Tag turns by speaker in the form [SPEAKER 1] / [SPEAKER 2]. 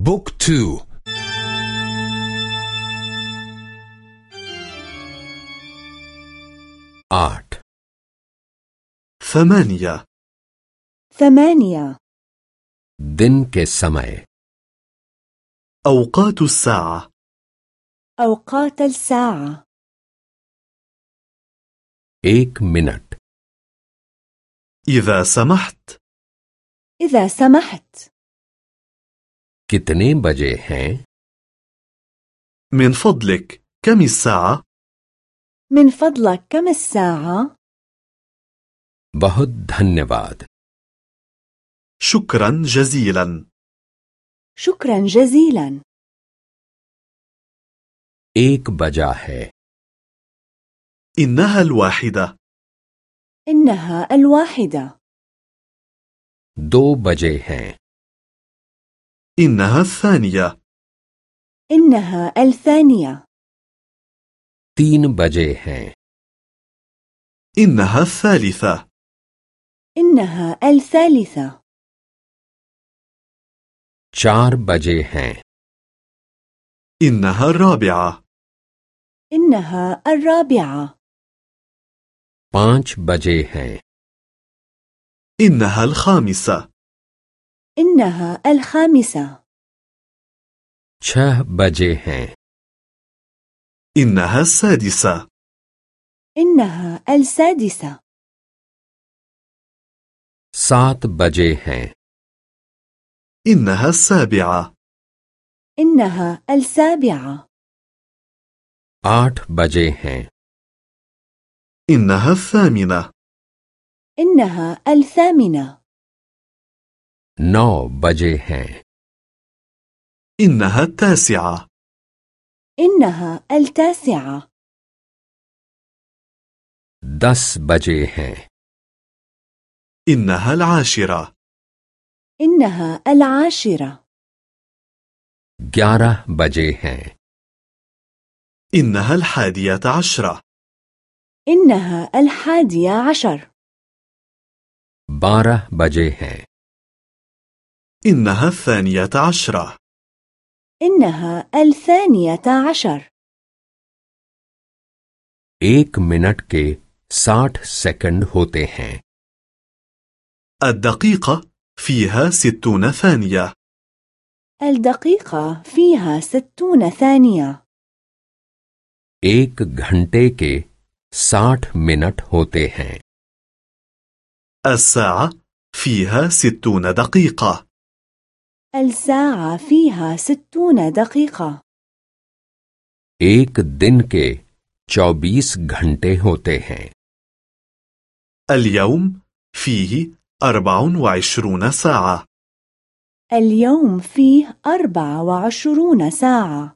[SPEAKER 1] بوك تو آت
[SPEAKER 2] ثمانية
[SPEAKER 3] ثمانية
[SPEAKER 1] दिन के समय
[SPEAKER 2] أوقات الساعة
[SPEAKER 3] أوقات الساعة
[SPEAKER 1] एक मिनट
[SPEAKER 2] إذا سمحت
[SPEAKER 3] إذا سمحت
[SPEAKER 1] कितने बजे हैं
[SPEAKER 2] من فضلك كم الساعة؟
[SPEAKER 3] من فضلك كم الساعة؟
[SPEAKER 1] बहुत धन्यवाद
[SPEAKER 2] شكرا جزيلا
[SPEAKER 3] شكرا جزيلا
[SPEAKER 1] एक बजा है
[SPEAKER 2] إنها الواحدة
[SPEAKER 3] إنها الواحدة
[SPEAKER 1] दो बजे हैं
[SPEAKER 2] إنها الثانية.
[SPEAKER 3] إنها الثانية.
[SPEAKER 1] تين بجي ہیں۔
[SPEAKER 2] إنها الثالثة.
[SPEAKER 3] إنها الثالثة.
[SPEAKER 1] چار بجے ہیں۔
[SPEAKER 2] إنها الرابعة.
[SPEAKER 3] إنها الرابعة.
[SPEAKER 1] پانچ بجے ہیں۔
[SPEAKER 2] إنها الخامسة.
[SPEAKER 3] إنها الخامسة
[SPEAKER 1] छह बजे हैं
[SPEAKER 2] إنها السادسة
[SPEAKER 3] إنها السادسة
[SPEAKER 1] सात बजे हैं
[SPEAKER 2] إنها السابعة
[SPEAKER 3] إنها السابعة
[SPEAKER 1] आठ बजे हैं
[SPEAKER 2] إنها الثامنة
[SPEAKER 3] إنها الثامنة
[SPEAKER 1] नौ बजे हैं
[SPEAKER 2] إنها التاسعة
[SPEAKER 3] إنها التاسعة
[SPEAKER 1] दस बजे हैं
[SPEAKER 2] إنها العاشرة
[SPEAKER 3] إنها العاشرة
[SPEAKER 1] ग्यारह बजे हैं
[SPEAKER 2] إنها الحادية عشرة
[SPEAKER 3] إنها الحادية عشر
[SPEAKER 1] बारह बजे हैं
[SPEAKER 2] إنها الثانية عشرة
[SPEAKER 3] إنها الثانية عشر
[SPEAKER 1] एक मिनट के साठ सेकंड होते हैं
[SPEAKER 2] الدقيقة فيها ستون ثانية
[SPEAKER 3] الدقيقة فيها ستون ثانية
[SPEAKER 1] एक घंटे के साठ मिनट होते हैं
[SPEAKER 2] الساعة فيها ستون دقيقة
[SPEAKER 3] الساعة فيها ستون دقيقة
[SPEAKER 1] एक दिन के चौबीस घंटे होते हैं
[SPEAKER 2] اليوم فيه أربع وعشرون ساعة
[SPEAKER 3] اليوم فيه أربع وعشرون ساعة